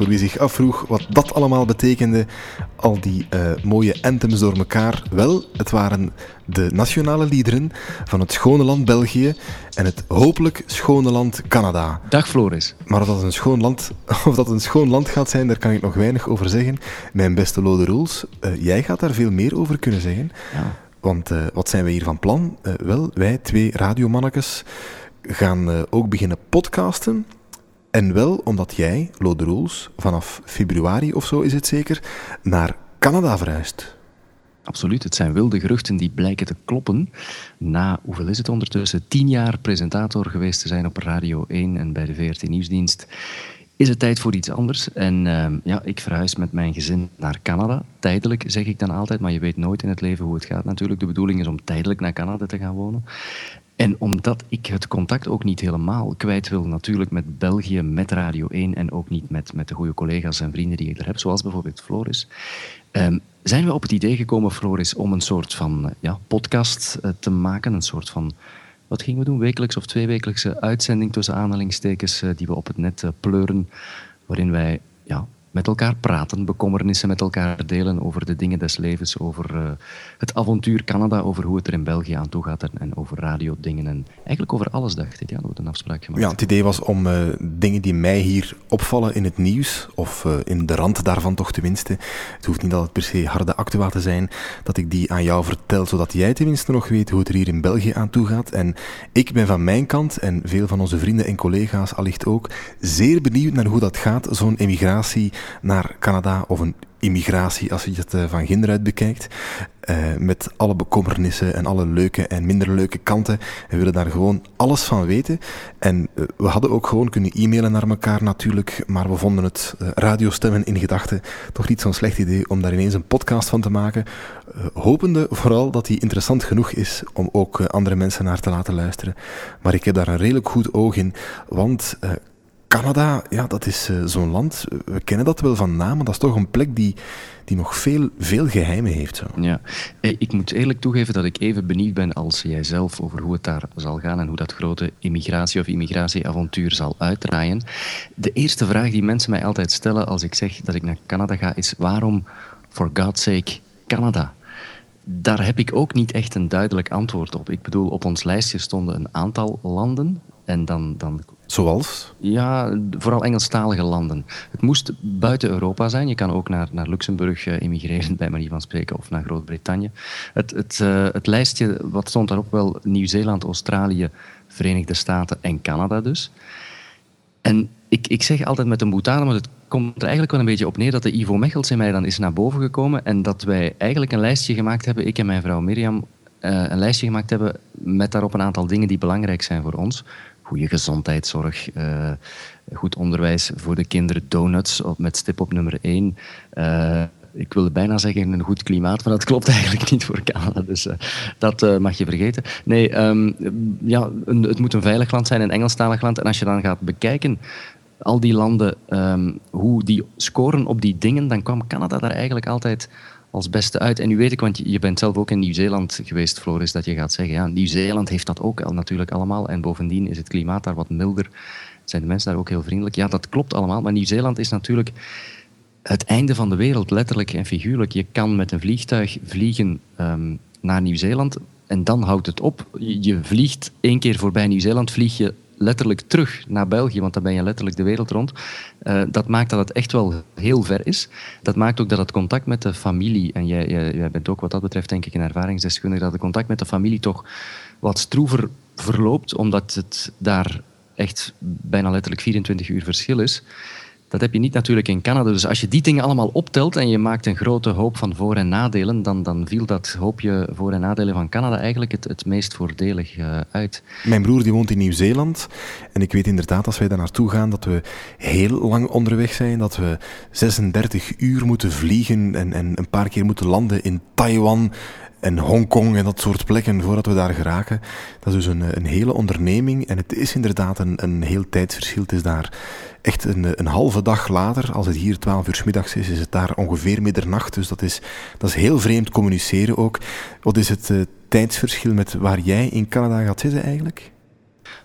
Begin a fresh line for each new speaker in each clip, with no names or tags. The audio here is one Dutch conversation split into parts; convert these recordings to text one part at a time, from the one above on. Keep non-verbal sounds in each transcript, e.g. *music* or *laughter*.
voor wie zich afvroeg wat dat allemaal betekende. Al die uh, mooie anthems door elkaar. Wel, het waren de nationale liederen van het schone land België en het hopelijk schone land Canada.
Dag Floris.
Maar of dat een schoon land, *laughs* of dat een schoon land gaat zijn, daar kan ik nog weinig over zeggen. Mijn beste Lode Roels, uh, jij gaat daar veel meer over kunnen zeggen. Ja. Want uh, wat zijn wij hier van plan? Wel, wij twee radiomannetjes gaan ook beginnen podcasten. En wel omdat jij, Lode Roels, vanaf februari of zo is het zeker, naar Canada verhuist.
Absoluut, het zijn wilde geruchten die blijken te kloppen. Na, hoeveel is het ondertussen, tien jaar presentator geweest te zijn op Radio 1 en bij de VRT Nieuwsdienst, is het tijd voor iets anders. En uh, ja, ik verhuis met mijn gezin naar Canada. Tijdelijk zeg ik dan altijd, maar je weet nooit in het leven hoe het gaat natuurlijk. De bedoeling is om tijdelijk naar Canada te gaan wonen. En omdat ik het contact ook niet helemaal kwijt wil, natuurlijk met België, met Radio 1 en ook niet met, met de goede collega's en vrienden die ik er heb, zoals bijvoorbeeld Floris, um, zijn we op het idee gekomen, Floris, om een soort van uh, ja, podcast uh, te maken. Een soort van, wat gingen we doen, wekelijks of tweewekelijkse uitzending tussen aanhalingstekens uh, die we op het net pleuren, waarin wij ja, met elkaar praten, bekommernissen met elkaar delen over de dingen des levens, over uh, het avontuur Canada, over hoe het er in België aan toe gaat en, en over radiodingen en eigenlijk over alles, dacht ik. Ja, we een afspraak gemaakt.
Ja, het idee was om uh, dingen die mij hier opvallen in het nieuws, of uh, in de rand daarvan toch tenminste, het hoeft niet altijd per se harde actua te zijn, dat ik die aan jou vertel, zodat jij tenminste nog weet hoe het er hier in België aan toe gaat. En ik ben van mijn kant, en veel van onze vrienden en collega's allicht ook, zeer benieuwd naar hoe dat gaat, zo'n emigratie naar Canada of een immigratie als je het uh, van ginder uit bekijkt. Uh, met alle bekommernissen en alle leuke en minder leuke kanten. We willen daar gewoon alles van weten. En uh, we hadden ook gewoon kunnen e-mailen naar elkaar natuurlijk, maar we vonden het radiostemmen in gedachten toch niet zo'n slecht idee om daar ineens een podcast van te maken. hopende vooral dat die interessant genoeg is om ook andere mensen naar te laten luisteren. Maar ik heb daar een redelijk goed oog in, want Canada, ja, dat is uh, zo'n land. We kennen dat wel van naam, maar dat is toch een plek die, die nog veel, veel geheimen heeft. Zo.
Ja, eh, ik moet eerlijk toegeven dat ik even benieuwd ben als jij zelf over hoe het daar zal gaan en hoe dat grote immigratie- of immigratieavontuur zal uitdraaien. De eerste vraag die mensen mij altijd stellen als ik zeg dat ik naar Canada ga, is waarom, for God's sake, Canada? Daar heb ik ook niet echt een duidelijk antwoord op. Ik bedoel, op ons lijstje stonden een aantal landen. En dan, dan
Zoals?
Ja, vooral Engelstalige landen. Het moest buiten Europa zijn. Je kan ook naar, naar Luxemburg uh, immigreren, *laughs* bij manier van spreken, of naar Groot-Brittannië. Het, het, uh, het lijstje, wat stond daarop wel? Nieuw-Zeeland, Australië, Verenigde Staten en Canada dus. En ik, ik zeg altijd met een boetade, maar het komt er eigenlijk wel een beetje op neer dat de Ivo Mechels in mij dan is naar boven gekomen en dat wij eigenlijk een lijstje gemaakt hebben, ik en mijn vrouw Mirjam, uh, een lijstje gemaakt hebben met daarop een aantal dingen die belangrijk zijn voor ons goede gezondheidszorg, uh, goed onderwijs voor de kinderen, donuts op, met stip op nummer één. Uh, ik wilde bijna zeggen een goed klimaat, maar dat klopt eigenlijk niet voor Canada. Dus uh, dat mag je vergeten. Nee, um, ja, het moet een veilig land zijn, een Engelstalig land. En als je dan gaat bekijken al die landen, um, hoe die scoren op die dingen, dan kwam Canada daar eigenlijk altijd als beste uit. En nu weet ik, want je bent zelf ook in Nieuw-Zeeland geweest, Floris, dat je gaat zeggen, ja, Nieuw-Zeeland heeft dat ook al natuurlijk allemaal. En bovendien is het klimaat daar wat milder. Zijn de mensen daar ook heel vriendelijk? Ja, dat klopt allemaal. Maar Nieuw-Zeeland is natuurlijk het einde van de wereld, letterlijk en figuurlijk. Je kan met een vliegtuig vliegen um, naar Nieuw-Zeeland en dan houdt het op. Je vliegt één keer voorbij Nieuw-Zeeland, vlieg je letterlijk terug naar België, want dan ben je letterlijk de wereld rond. Uh, dat maakt dat het echt wel heel ver is. Dat maakt ook dat het contact met de familie, en jij, jij, jij bent ook wat dat betreft denk ik een ervaringsdeskundige, dat het contact met de familie toch wat stroever verloopt, omdat het daar echt bijna letterlijk 24 uur verschil is. Dat heb je niet natuurlijk in Canada. Dus als je die dingen allemaal optelt en je maakt een grote hoop van voor- en nadelen, dan, dan viel dat hoopje voor- en nadelen van Canada eigenlijk het, het meest voordelig uh, uit.
Mijn broer die woont in Nieuw-Zeeland en ik weet inderdaad als wij daar naartoe gaan dat we heel lang onderweg zijn, dat we 36 uur moeten vliegen en, en een paar keer moeten landen in Taiwan en Hongkong en dat soort plekken voordat we daar geraken. Dat is dus een, een hele onderneming en het is inderdaad een, een heel tijdsverschil. Het is daar echt een, een halve dag later, als het hier 12 uur middags is, is het daar ongeveer middernacht. Dus dat is, dat is heel vreemd communiceren ook. Wat is het uh, tijdsverschil met waar jij in Canada gaat zitten eigenlijk?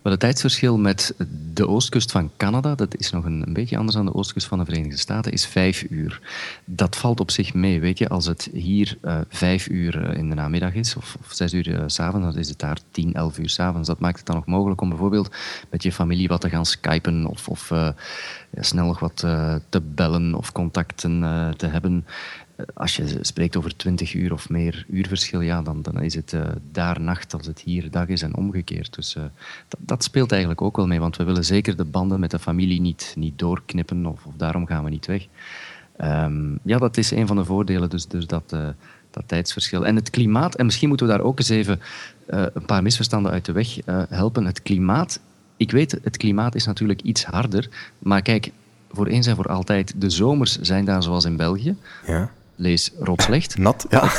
Wel, het tijdsverschil met de oostkust van Canada, dat is nog een, beetje anders dan de oostkust van de Verenigde Staten, is vijf uur. Dat valt op zich mee, weet je. Als het hier uh, vijf uur in de namiddag is, of, of zes uur uh, s'avonds, dan is het daar tien, elf uur s'avonds. Dat maakt het dan nog mogelijk om bijvoorbeeld met je familie wat te gaan skypen of, of snel nog wat te bellen of contacten te hebben als je spreekt over 20 uur of meer uurverschil, ja, dan, dan is het uh, daar nacht als het hier dag is en omgekeerd. Dus uh, dat, speelt eigenlijk ook wel mee, want we willen zeker de banden met de familie niet, niet doorknippen of, of daarom gaan we niet weg. Um, ja, dat is een van de voordelen, dus, dus dat, uh, dat tijdsverschil. En het klimaat, en misschien moeten we daar ook eens even een paar misverstanden uit de weg helpen. Het klimaat, ik weet, het klimaat is natuurlijk iets harder, maar kijk, voor eens en voor altijd, de zomers zijn daar zoals in België.
Ja
lees rood slecht. *laughs*
Nat, ja.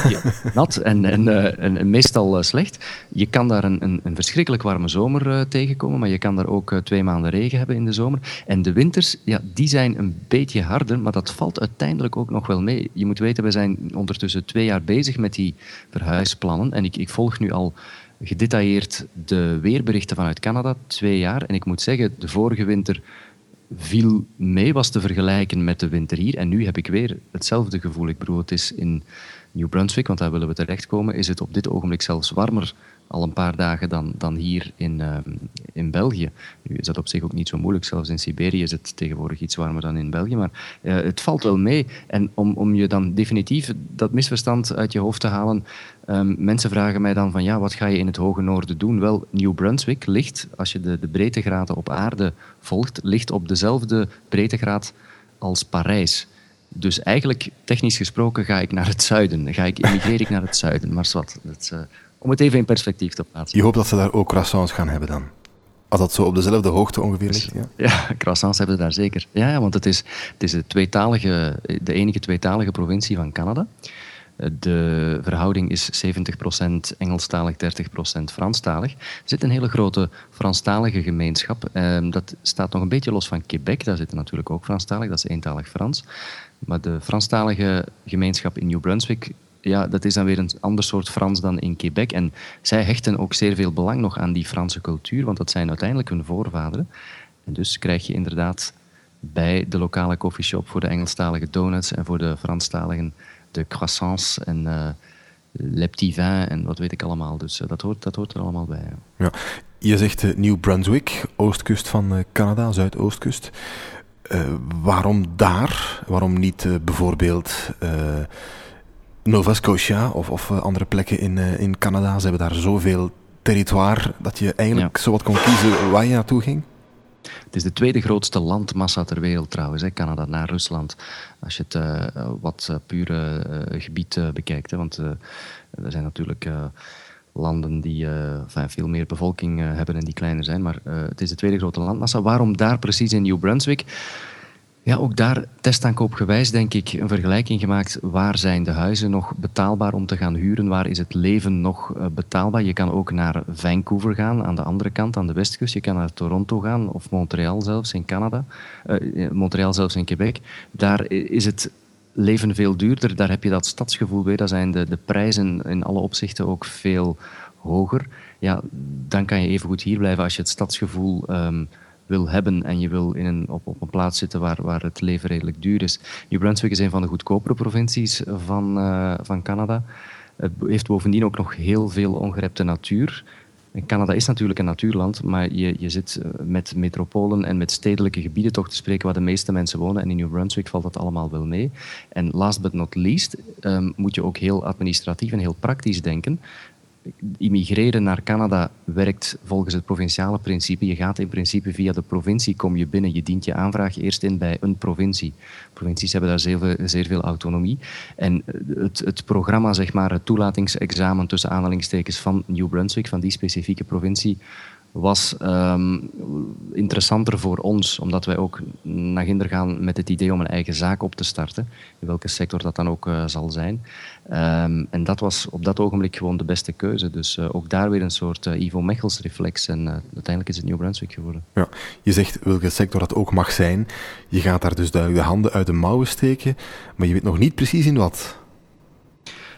nat en, en, uh, en, meestal uh, slecht. Je kan daar een, een, een verschrikkelijk warme zomer uh, tegenkomen, maar je kan daar ook twee maanden regen hebben in de zomer. En de winters, ja, die zijn een beetje harder, maar dat valt uiteindelijk ook nog wel mee. Je moet weten, we zijn ondertussen twee jaar bezig met die verhuisplannen. En ik, ik volg nu al gedetailleerd de weerberichten vanuit Canada, twee jaar. En ik moet zeggen, de vorige winter viel mee, was te vergelijken met de winter hier. En nu heb ik weer hetzelfde gevoel. Ik bedoel, het is in New Brunswick, want daar willen we terechtkomen, is het op dit ogenblik zelfs warmer al een paar dagen dan, dan hier in, uh, in België. Nu is dat op zich ook niet zo moeilijk. Zelfs in Siberië is het tegenwoordig iets warmer dan in België. Maar uh, het valt wel mee. En om, om je dan definitief dat misverstand uit je hoofd te halen. Um, mensen vragen mij dan van ja, wat ga je in het hoge noorden doen? Wel, New Brunswick ligt, als je de, de breedtegraden op aarde volgt, ligt op dezelfde breedtegraad als Parijs. Dus eigenlijk, technisch gesproken, ga ik naar het zuiden. Ga ik, immigreer ik naar het zuiden. Maar wat, dat, uh, om het even in perspectief te plaatsen.
Je hoopt dat ze daar ook croissants gaan hebben dan? Als dat zo op dezelfde hoogte ongeveer ligt?
Ja, ja croissants hebben ze daar zeker. Ja, want het is, het is de, tweetalige, de enige tweetalige provincie van Canada. De verhouding is 70% Engelstalig, 30% Franstalig. Er zit een hele grote Franstalige gemeenschap. Ehm, dat staat nog een beetje los van Quebec. Daar zitten natuurlijk ook Franstalig, dat is eentalig Frans. Maar de Franstalige gemeenschap in New Brunswick ja, dat is dan weer een ander soort Frans dan in Quebec. En zij hechten ook zeer veel belang nog aan die Franse cultuur, want dat zijn uiteindelijk hun voorvaderen. En dus krijg je inderdaad bij de lokale coffeeshop voor de Engelstalige donuts en voor de Franstaligen de croissants en uh, le petit vin en wat weet ik allemaal. Dus uh, dat, hoort, dat hoort er allemaal bij.
Ja. Je zegt uh, New Brunswick, oostkust van Canada, zuidoostkust. waarom daar? Waarom niet bijvoorbeeld Nova Scotia of, of eh, andere plekken in, uh, in Canada. Ze hebben daar zoveel territoire dat je eigenlijk ja. zo wat kon kiezen waar je naartoe ging.
Het is de tweede grootste landmassa ter wereld trouwens, hè, Canada, na Rusland. Als je het uh, wat uh, pure uh, gebied bekijkt. Hè, want er zijn natuurlijk landen die veel meer bevolking hebben en die kleiner zijn. Maar het is de tweede grote landmassa. Waarom daar precies in New Brunswick? Ja, ook daar testaankoopgewijs denk ik een vergelijking gemaakt. Waar zijn de huizen nog betaalbaar om te gaan huren? Waar is het leven nog uh, betaalbaar? Je kan ook naar Vancouver gaan, aan de andere kant, aan de westkust. Je kan naar Toronto gaan of Montreal zelfs in Canada. Uh, Montreal zelfs in Quebec. Daar is het leven veel duurder. Daar heb je dat stadsgevoel weer. Daar zijn de, de prijzen in alle opzichten ook veel hoger. Ja, dan kan je even goed hier blijven als je het stadsgevoel... Um, wil hebben en je wil in een, op, op een plaats zitten waar, waar het leven redelijk duur is. New Brunswick is een van de goedkopere provincies van, uh, van Canada. Het heeft bovendien ook nog heel veel ongerepte natuur. Canada is natuurlijk een natuurland, maar je, je zit eh, met metropolen en met stedelijke gebieden toch te spreken waar de meeste mensen wonen. En in New Brunswick valt dat allemaal wel mee. En last but not least um, moet je ook heel administratief en heel praktisch denken immigreren naar Canada werkt volgens het provinciale principe. Je gaat in principe via de provincie, kom je binnen. Je dient je aanvraag eerst in bij een provincie. Provincies hebben daar zeer veel, zeer veel autonomie. En het, het, programma, zeg maar, het toelatingsexamen tussen aanhalingstekens van New Brunswick, van die specifieke provincie, was um, interessanter voor ons, omdat wij ook naar ginder gaan met het idee om een eigen zaak op te starten, in welke sector dat dan ook uh, zal zijn. Um, en dat was op dat ogenblik gewoon de beste keuze. Dus uh, ook daar weer een soort uh, Ivo Mechels reflex en uiteindelijk is het New Brunswick geworden.
Ja, je zegt welke sector dat ook mag zijn. Je gaat daar dus duidelijk de handen uit de mouwen steken, maar je weet nog niet precies in wat.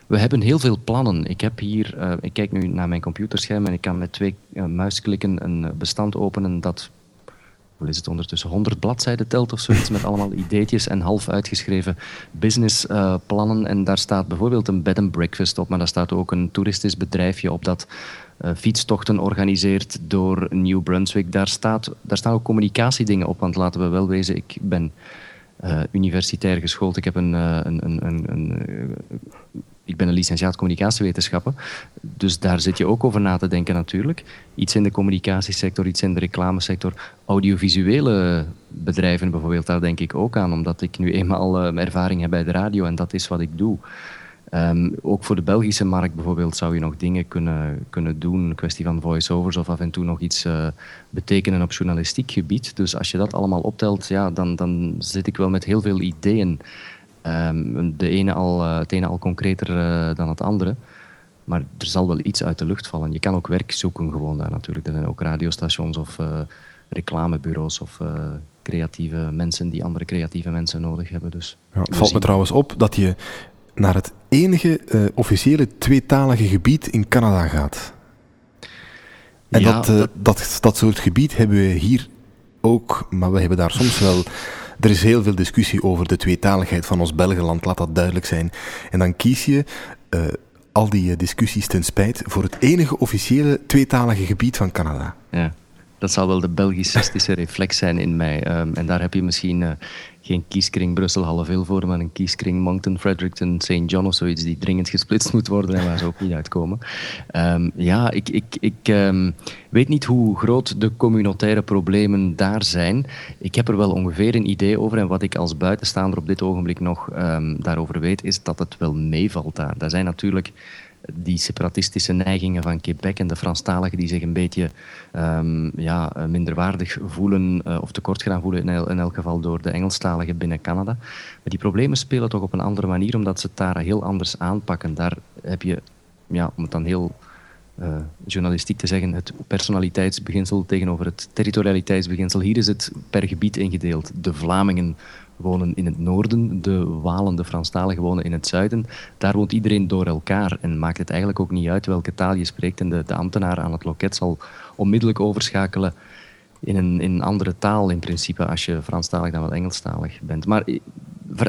We hebben heel veel plannen. Ik, heb hier, ik kijk nu naar mijn computerscherm en ik kan met twee muisklikken een bestand openen dat hoe is het ondertussen, 100 bladzijden telt of zoiets, met allemaal ideetjes en half uitgeschreven businessplannen. en daar staat bijvoorbeeld een bed and breakfast op, maar daar staat ook een toeristisch bedrijfje op dat fietstochten organiseert door New Brunswick. Daar, staat, daar staan ook communicatiedingen op, want laten we wel wezen, ik ben uh, universitair geschoold. Ik heb een, een, een, ben een licentiaat communicatiewetenschappen, dus daar zit je ook over na te denken natuurlijk. Iets in de communicatiesector, iets in de reclamesector. Audiovisuele bedrijven bijvoorbeeld, daar denk ik ook aan, omdat ik nu eenmaal uh, ervaring heb bij de radio en dat is wat ik doe. Um, ook voor de Belgische markt bijvoorbeeld zou je nog dingen kunnen, kunnen doen. Een kwestie van voice-overs of af en toe nog iets uh, betekenen op journalistiek gebied. Dus als je dat allemaal optelt, ja, dan, dan zit ik wel met heel veel ideeën. Um, de ene al, uh, het ene al concreter uh, dan het andere. Maar er zal wel iets uit de lucht vallen. Je kan ook werk zoeken gewoon daar natuurlijk. Er zijn ook radiostations of reclamebureaus of creatieve mensen die andere creatieve mensen nodig hebben. Dus
ja, het valt me trouwens op dat je naar het enige uh, officiële tweetalige gebied in Canada gaat. En ja, dat, uh, dat, dat soort gebied hebben we hier ook, maar we hebben daar soms wel. Er is heel veel discussie over de tweetaligheid van ons Belgenland, laat dat duidelijk zijn. En dan kies je, uh, al die discussies ten spijt, voor het enige officiële tweetalige gebied van Canada.
Ja. Dat zal wel de Belgicistische reflex zijn in mij. Um, en daar heb je misschien uh, geen kieskring Brussel veel voor, maar een kieskring Moncton, Fredericton, St. John of zoiets die dringend gesplitst moet worden en waar ze ook niet uitkomen. Um, ja, ik, ik, ik um, weet niet hoe groot de communautaire problemen daar zijn. Ik heb er wel ongeveer een idee over en wat ik als buitenstaander op dit ogenblik nog daarover weet, is dat het wel meevalt daar. Daar zijn natuurlijk die separatistische neigingen van Quebec en de Franstaligen die zich een beetje um, ja, minderwaardig voelen uh, of tekort gedaan voelen in, el, in, elk geval door de Engelstaligen binnen Canada. Maar die problemen spelen toch op een andere manier omdat ze het daar heel anders aanpakken. Daar heb je, ja, om het dan heel uh, journalistiek te zeggen, het personaliteitsbeginsel tegenover het territorialiteitsbeginsel. Hier is het per gebied ingedeeld. De Vlamingen wonen in het noorden, de Walen, de Franstaligen wonen in het zuiden. Daar woont iedereen door elkaar en maakt het eigenlijk ook niet uit welke taal je spreekt. En de, de ambtenaar aan het loket zal onmiddellijk overschakelen in een, in andere taal in principe, als je Franstalig dan wel Engelstalig bent. Maar eh,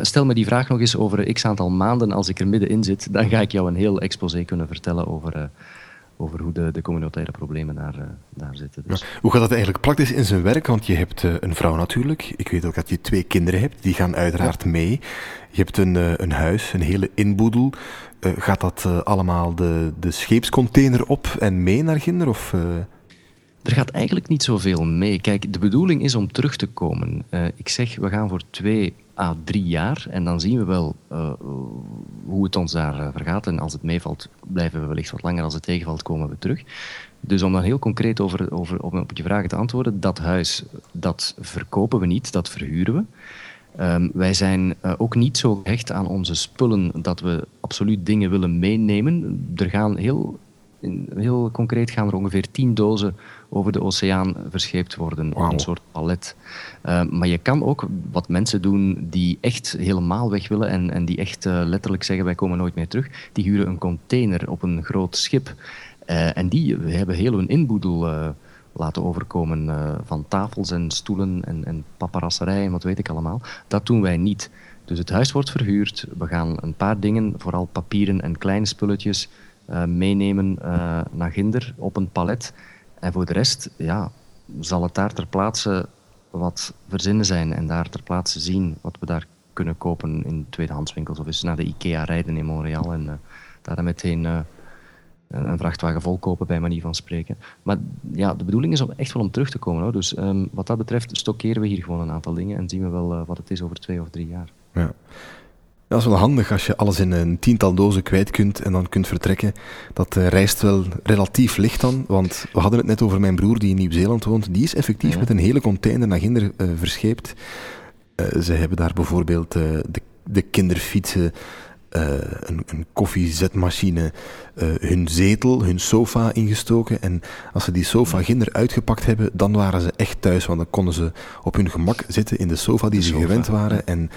stel me die vraag nog eens over x aantal maanden, als ik er middenin zit, dan ga ik jou een heel exposé kunnen vertellen over... Uh, over hoe de, de communautaire problemen daar, uh, daar zitten. Dus.
hoe gaat dat eigenlijk praktisch in zijn werk? Want je hebt uh, een vrouw natuurlijk. Ik weet ook dat je twee kinderen hebt. Die gaan uiteraard ja. mee. Je hebt een, uh, een huis, een hele inboedel. gaat dat allemaal de, de scheepscontainer op en mee naar Ginder? Of,
er gaat eigenlijk niet zoveel mee. Kijk, de bedoeling is om terug te komen. ik zeg, we gaan voor twee à drie jaar. En dan zien we wel uh, hoe het ons daar uh, vergaat. En als het meevalt, blijven we wellicht wat langer. Als het tegenvalt, komen we terug. Dus om dan heel concreet over, over, op je vragen te antwoorden. Dat huis, dat verkopen we niet, dat verhuren we. Um, wij zijn uh, ook niet zo gehecht aan onze spullen dat we absoluut dingen willen meenemen. Er gaan heel, heel concreet gaan er ongeveer tien dozen over de oceaan verscheept worden. Wow. Een soort palet. Uh, maar je kan ook wat mensen doen die echt helemaal weg willen en, en die echt uh, letterlijk zeggen wij komen nooit meer terug. Die huren een container op een groot schip. Uh, en die hebben heel hun inboedel laten overkomen van tafels en stoelen en, en paparasserij en wat weet ik allemaal. Dat doen wij niet. Dus het huis wordt verhuurd. We gaan een paar dingen, vooral papieren en kleine spulletjes, meenemen naar Ginder op een palet. En voor de rest ja, zal het daar ter plaatse wat verzinnen zijn en daar ter plaatse zien wat we daar kunnen kopen in tweedehandswinkels of eens naar de IKEA rijden in Montreal en uh, daar meteen uh, een vrachtwagen vol kopen bij manier van spreken. Maar ja, de bedoeling is om echt wel om terug te komen. Hoor. Dus um, wat dat betreft stockeren we hier gewoon een aantal dingen en zien we wel wat het is over twee of drie jaar.
Ja. Dat is wel handig als je alles in een tiental dozen kwijt kunt en dan kunt vertrekken. Dat uh, reist wel relatief licht dan, want we hadden het net over mijn broer die in Nieuw-Zeeland woont. Die is effectief ja. met een hele container naar Ginder uh, verscheept. Uh, ze hebben daar bijvoorbeeld de, de kinderfietsen, een, een koffiezetmachine, hun zetel, hun sofa ingestoken. En als ze die sofa ginder uitgepakt hebben, dan waren ze echt thuis. Want dan konden ze op hun gemak zitten in de sofa die ze gewend waren. En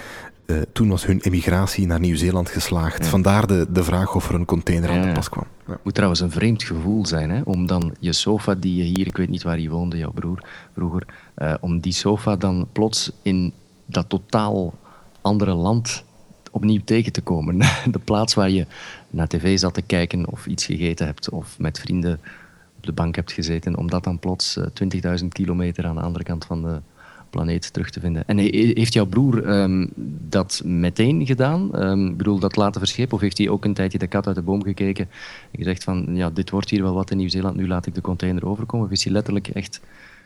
uh, toen was hun emigratie naar Nieuw-Zeeland geslaagd. Vandaar de, de vraag of er een container aan de pas kwam.
Ja. Moet trouwens een vreemd gevoel zijn, hè? om dan je sofa die je hier, ik weet niet waar je woonde, jouw broer vroeger, uh, om die sofa dan plots in dat totaal andere land opnieuw tegen te komen. *laughs* De plaats waar je naar tv zat te kijken of iets gegeten hebt of met vrienden op de bank hebt gezeten, om dat dan plots uh, 20.000 kilometer aan de andere kant van de planeet terug te vinden. En heeft jouw broer um, dat meteen gedaan? Um, ik bedoel, dat laten verschepen? Of heeft hij ook een tijdje de kat uit de boom gekeken en gezegd van, ja, dit wordt hier wel wat in Nieuw-Zeeland, nu laat ik de container overkomen? Of is hij letterlijk echt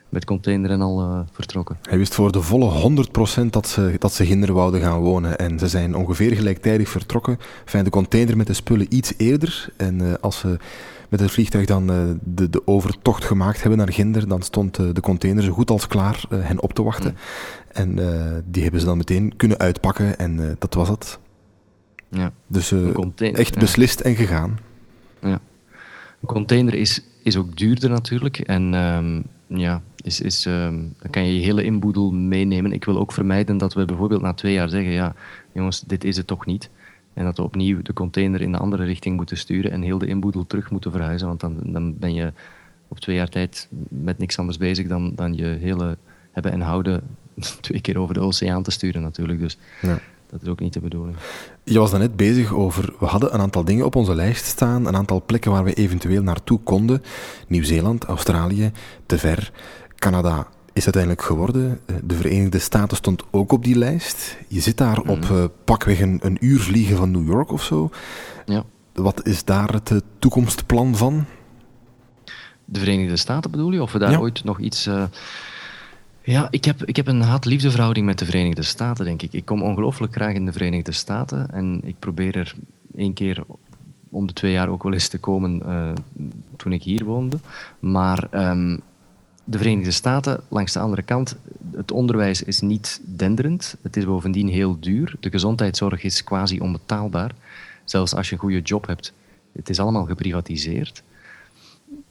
met container en al uh, vertrokken?
Hij wist voor de volle 100% dat ze, dat ze wouden gaan wonen. En ze zijn ongeveer gelijktijdig vertrokken. Fijn, de container met de spullen iets eerder. En uh, als ze met het vliegtuig dan uh, de, de overtocht gemaakt hebben naar Ginder, dan stond uh, de container zo goed als klaar uh, hen op te wachten. Mm. En die hebben ze dan meteen kunnen uitpakken en dat was het. Ja. Dus echt beslist en gegaan.
Ja. Een container is, is ook duurder natuurlijk. En um, ja, is, is, um, dan kan je je hele inboedel meenemen. Ik wil ook vermijden dat we bijvoorbeeld na twee jaar zeggen: ja, jongens, dit is het toch niet. En dat we opnieuw de container in de andere richting moeten sturen en heel de inboedel terug moeten verhuizen. Want dan, dan ben je op twee jaar tijd met niks anders bezig dan, dan je hele hebben en houden *laughs* twee keer over de oceaan te sturen natuurlijk. Dus ja. dat is ook niet de bedoeling.
Je was net bezig over, we hadden een aantal dingen op onze lijst staan, een aantal plekken waar we eventueel naartoe konden. Nieuw-Zeeland, Australië, te ver, Canada, is uiteindelijk geworden. Eh, de Verenigde Staten stond ook op die lijst. Je zit daar op uh, pakweg een, een, uur vliegen van New York of zo. Ja. Wat is daar het eh, toekomstplan van?
De Verenigde Staten bedoel je? Of we daar ooit nog iets... Ja, ik heb, ik heb een haat-liefde verhouding met de Verenigde Staten, denk ik. Ik kom ongelooflijk graag in de Verenigde Staten en ik probeer er één keer om de twee jaar ook wel eens te komen toen ik hier woonde. Maar um, de Verenigde Staten, langs de andere kant, het onderwijs is niet denderend. Het is bovendien heel duur. De gezondheidszorg is quasi onbetaalbaar. Zelfs als je een goede job hebt. Het is allemaal geprivatiseerd.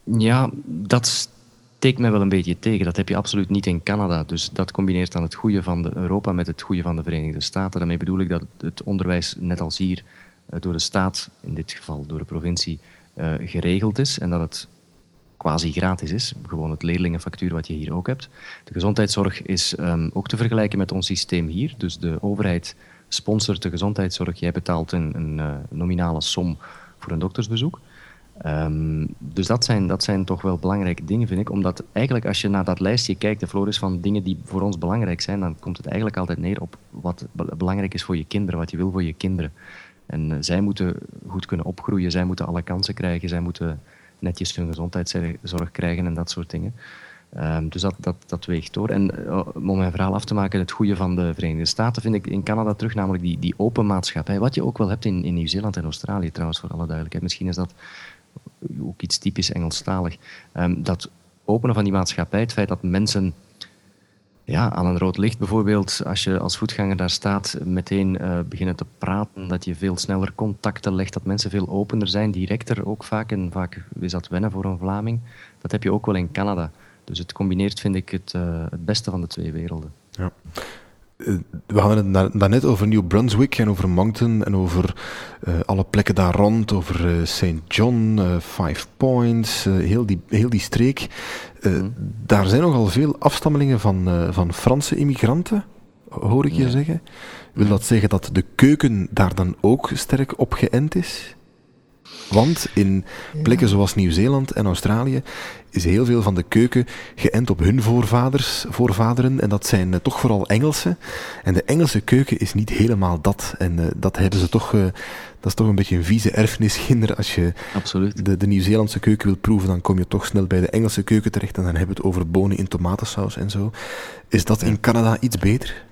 Ja, dat steekt mij wel een beetje tegen. Dat heb je absoluut niet in Canada. Dus dat combineert dan het goede van Europa met het goede van de Verenigde Staten. Daarmee bedoel ik dat het onderwijs, net als hier, eh, door de staat, in dit geval door de provincie, uh, geregeld is. En dat het quasi gratis is. Gewoon het leerlingenfactuur wat je hier ook hebt. De gezondheidszorg is um, ook te vergelijken met ons systeem hier. Dus de overheid sponsort de gezondheidszorg. Jij betaalt een, een uh, nominale som voor een doktersbezoek. Um, dus dat zijn, dat zijn toch wel belangrijke dingen, vind ik. Omdat eigenlijk als je naar dat lijstje kijkt, de Floris, van dingen die voor ons belangrijk zijn, dan komt het eigenlijk altijd neer op wat belangrijk is voor je kinderen, wat je wil voor je kinderen. En uh, zij moeten goed kunnen opgroeien, zij moeten alle kansen krijgen, zij moeten netjes hun gezondheidszorg krijgen en dat soort dingen. Um, dus dat, dat, weegt door. En uh, om mijn verhaal af te maken, het goede van de Verenigde Staten vind ik in Canada terug, namelijk die, die open maatschappij. Wat je ook wel hebt in, in Nieuw-Zeeland en Australië trouwens, voor alle duidelijkheid. Misschien is dat ook iets typisch Engelstalig. Um, dat openen van die maatschappij, het feit dat mensen ja, aan een rood licht bijvoorbeeld, als je als voetganger daar staat, meteen uh, beginnen te praten, dat je veel sneller contacten legt, dat mensen veel opener zijn, directer ook vaak. En vaak is dat wennen voor een Vlaming. Dat heb je ook wel in Canada. Dus het combineert, vind ik, het, uh, het beste van de twee werelden. Ja.
Eh, we hadden het daarnet over New Brunswick en over Moncton en over uh, alle plekken daar rond, over uh, St. John, Five Points, heel, die, heel die streek. Mm. Daar zijn nogal veel afstammelingen van, van Franse immigranten, hoor ik je zeggen. Wil dat zeggen dat de keuken daar dan ook sterk op geënt is? Want in plekken zoals Nieuw-Zeeland en Australië is heel veel van de keuken geënt op hun voorvaders, voorvaderen. En dat zijn uh, toch vooral Engelsen. En de Engelse keuken is niet helemaal dat. En uh, dat hebben ze toch... Uh, dat is toch een beetje een vieze erfenisginder. *laughs* Als je
Absoluut.
de, de Nieuw-Zeelandse keuken wil proeven, dan kom je toch snel bij de Engelse keuken terecht. En dan hebben we het over bonen in tomatensaus en zo. Is dat in Canada iets beter?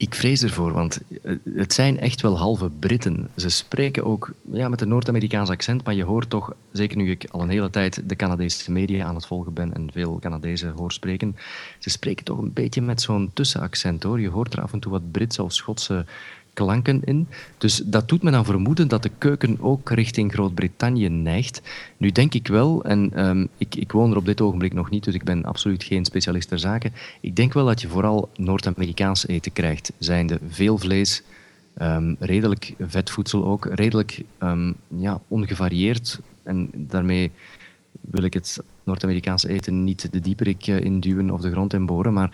Ik vrees ervoor, want eh, het zijn echt wel halve Britten. Ze spreken ook ja, met een Noord-Amerikaans accent, maar je hoort toch, zeker nu ik al een hele tijd de Canadese media aan het volgen ben en veel Canadezen hoor spreken, ze spreken toch een beetje met zo'n tussenaccent hoor. Je hoort er af en toe wat Britse of Schotse klanken in. Dus dat doet me dan vermoeden dat de keuken ook richting Groot-Brittannië neigt. Nu denk ik wel, en ehm, ik, ik woon er op dit ogenblik nog niet, dus ik ben absoluut geen specialist ter zake. Ik denk wel dat je vooral Noord-Amerikaans eten krijgt, zijnde veel vlees, um, redelijk vetvoedsel ook, redelijk um, ja, ongevarieerd. En daarmee wil ik het Noord-Amerikaanse eten niet de dieperik eh, induwen of de grond in boren, maar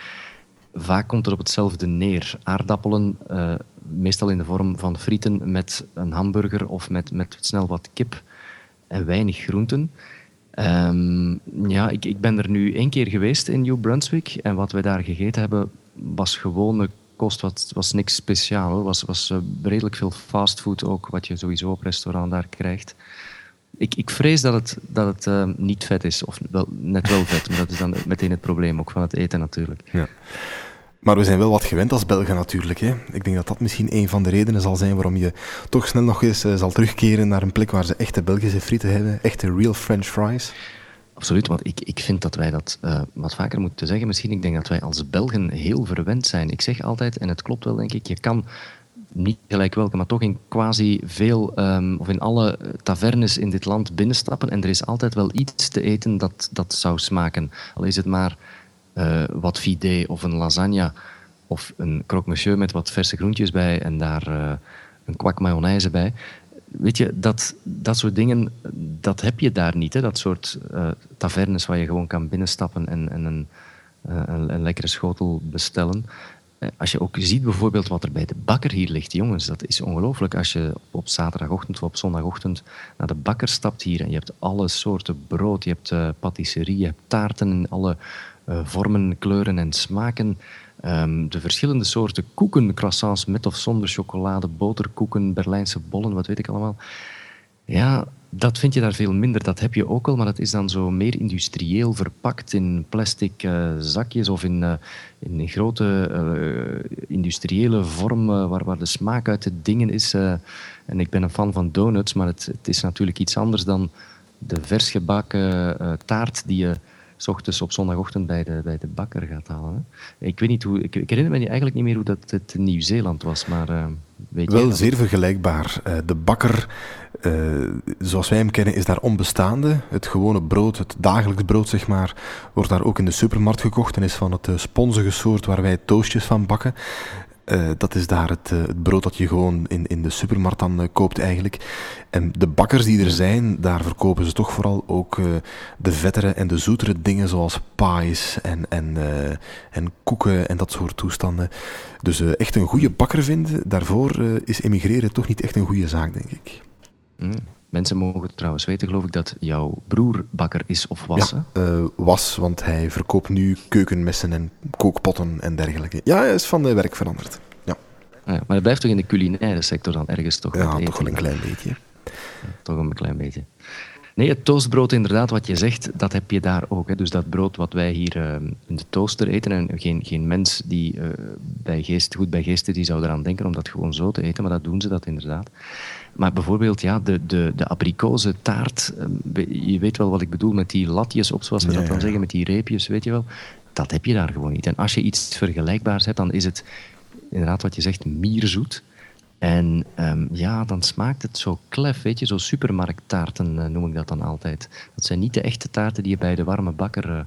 vaak komt er op hetzelfde neer. Aardappelen, uh, meestal in de vorm van frieten met een hamburger of met, met snel wat kip en weinig groenten. Um, ja, ik, ik ben er nu één keer geweest in New Brunswick en wat wij daar gegeten hebben was gewone kost, wat, was niks speciaal. Het was, was uh, redelijk veel fastfood ook, wat je sowieso op restaurant daar krijgt. Ik, ik vrees dat het, dat het uh, niet vet is, of wel, net wel vet, maar dat is dan meteen het probleem ook van het eten natuurlijk.
Ja. Maar we zijn wel wat gewend als Belgen natuurlijk. Hè. Ik denk dat dat misschien een van de redenen zal zijn waarom je toch snel nog eens uh, zal terugkeren naar een plek waar ze echte Belgische frieten hebben, echte real French fries.
Absoluut, want ik, ik vind dat wij dat uh, wat vaker moeten zeggen. Misschien, ik denk dat wij als Belgen heel verwend zijn. Ik zeg altijd, en het klopt wel denk ik, je kan niet gelijk welke, maar toch in quasi veel, um, of in alle tavernes in dit land binnenstappen en er is altijd wel iets te eten dat, dat zou smaken. Al is het maar uh, wat fidé of een lasagne of een croque monsieur met wat verse groentjes bij en daar uh, een kwak mayonaise bij. Weet je, dat, dat soort dingen, dat heb je daar niet. Hè? Dat soort uh, tavernes waar je gewoon kan binnenstappen en, en een, een, een lekkere schotel bestellen. Als je ook ziet bijvoorbeeld wat er bij de bakker hier ligt, jongens, dat is ongelooflijk. Als je op zaterdagochtend of op zondagochtend naar de bakker stapt hier en je hebt alle soorten brood, je hebt uh, patisserie, je hebt taarten in alle uh, vormen, kleuren en smaken. Um, de verschillende soorten koeken, croissants met of zonder chocolade, boterkoeken, Berlijnse bollen, wat weet ik allemaal. Ja, dat vind je daar veel minder. Dat heb je ook al, maar dat is dan zo meer industrieel verpakt in plastic uh, zakjes of in, uh, in grote industriële vorm waar, waar de smaak uit de dingen is. en ik ben een fan van donuts, maar het, het is natuurlijk iets anders dan de vers gebakken taart die je s ochtends op zondagochtend bij de, bij de bakker gaat halen. Hè. Ik weet niet hoe, ik, ik, herinner me eigenlijk niet meer hoe dat het in Nieuw-Zeeland was, maar uh, weet
Wel zeer vergelijkbaar. Uh, de bakker, uh, zoals wij hem kennen, is daar onbestaande. Het gewone brood, het dagelijks brood, zeg maar, wordt daar ook in de supermarkt gekocht en is van het sponsige soort waar wij toastjes van bakken. Uh, dat is daar het, uh, het, brood dat je gewoon in, in de supermarkt dan uh, koopt eigenlijk. En de bakkers die er zijn, daar verkopen ze toch vooral ook de vettere en de zoetere dingen zoals pies en, en, en koeken en dat soort toestanden. Dus echt een goede bakker vinden, daarvoor is emigreren toch niet echt een goede zaak, denk ik.
Mm. Mensen mogen trouwens weten, geloof ik, dat jouw broer bakker is of was.
Ja, uh, was, want hij verkoopt nu keukenmessen en kookpotten en dergelijke. Ja, hij is van de werk veranderd. Ja.
Ah ja, maar hij blijft toch in de culinaire sector dan ergens toch?
Ja, toch wel een klein beetje.
Ja, toch een klein beetje. Nee, het toastbrood, inderdaad, wat je zegt, dat heb je daar ook. Hè. Dus dat brood wat wij hier uh, in de toaster eten, en geen, geen mens die uh, bij geest, goed bij geesten die zou eraan denken om dat gewoon zo te eten, maar dat doen ze dat inderdaad. Maar bijvoorbeeld ja, de, de, de abrikozentaart, je weet wel wat ik bedoel met die latjes op, zoals we ja, dat dan zeggen, met die reepjes, weet je wel. Dat heb je daar gewoon niet. En als je iets vergelijkbaars hebt, dan is het inderdaad wat je zegt, mierzoet. En um, ja, dan smaakt het zo klef, weet je, zo supermarkttaarten uh, noem ik dat dan altijd. Dat zijn niet de echte taarten die je bij de warme bakker uh,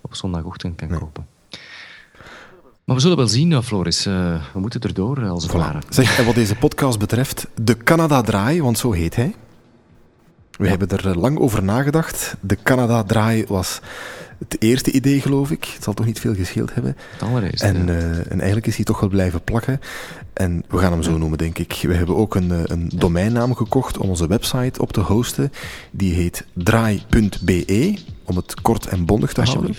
op zondagochtend kan nee. kopen. Maar we zullen wel zien, uh, Floris. Uh, we moeten erdoor als het
voilà.
ware.
Zeg, en wat deze podcast betreft, de Canada Draai, want zo heet hij. We ja. hebben er lang over nagedacht. De Canada Draai was het eerste idee, geloof ik. Het zal toch niet veel gescheeld hebben.
Het allereerste.
En, uh, en eigenlijk is hij toch wel blijven plakken. En we gaan hem zo noemen, denk ik. We hebben ook een, een domeinnaam gekocht om onze website op te hosten. Die heet draai.be, om het kort en bondig te houden.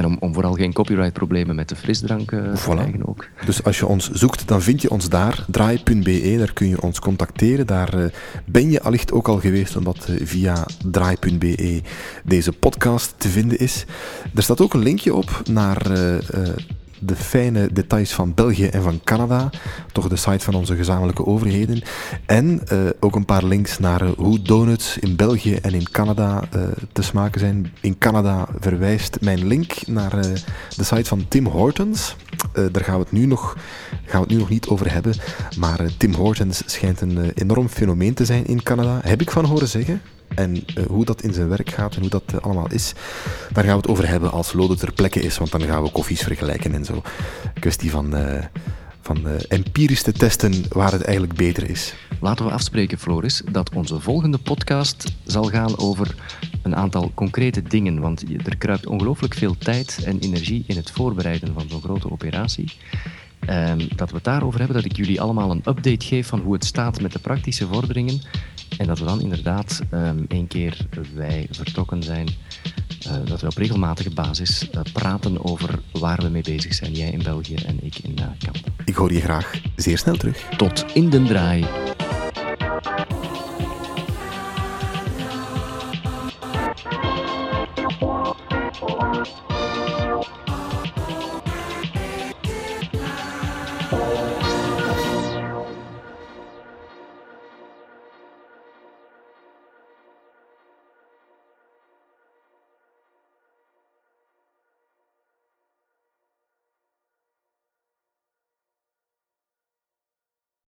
En om, om, vooral geen copyright-problemen met de frisdrank uh, voilà. te krijgen ook.
Dus als je ons zoekt, dan vind je ons daar, draai.be, daar kun je ons contacteren. Daar uh, ben je allicht ook al geweest, omdat uh, via draai.be deze podcast te vinden is. Er staat ook een linkje op naar de fijne details van België en van Canada. Toch de site van onze gezamenlijke overheden. En uh, ook een paar links naar uh, hoe donuts in België en in Canada uh, te smaken zijn. In Canada verwijst mijn link naar de site van Tim Hortons. daar gaan we het nu nog gaan we het nu nog niet over hebben. Maar Tim Hortons schijnt een enorm fenomeen te zijn in Canada. Heb ik van horen zeggen. En hoe dat in zijn werk gaat en hoe dat allemaal is, daar gaan we het over hebben als Lode ter plekke is. Want dan gaan we koffies vergelijken en zo. Kwestie van van uh, empirisch te testen waar het eigenlijk beter is.
Laten we afspreken, Floris, dat onze volgende podcast zal gaan over een aantal concrete dingen. Want er kruipt ongelooflijk veel tijd en energie in het voorbereiden van zo'n grote operatie. Um, dat we het daarover hebben, dat ik jullie allemaal een update geef van hoe het staat met de praktische vorderingen. En dat we dan inderdaad um, één keer wij vertrokken zijn uh, dat we op regelmatige basis uh, praten over waar we mee bezig zijn. Jij in België en ik in uh, Canada.
Ik hoor je graag zeer snel terug.
Tot in den draai.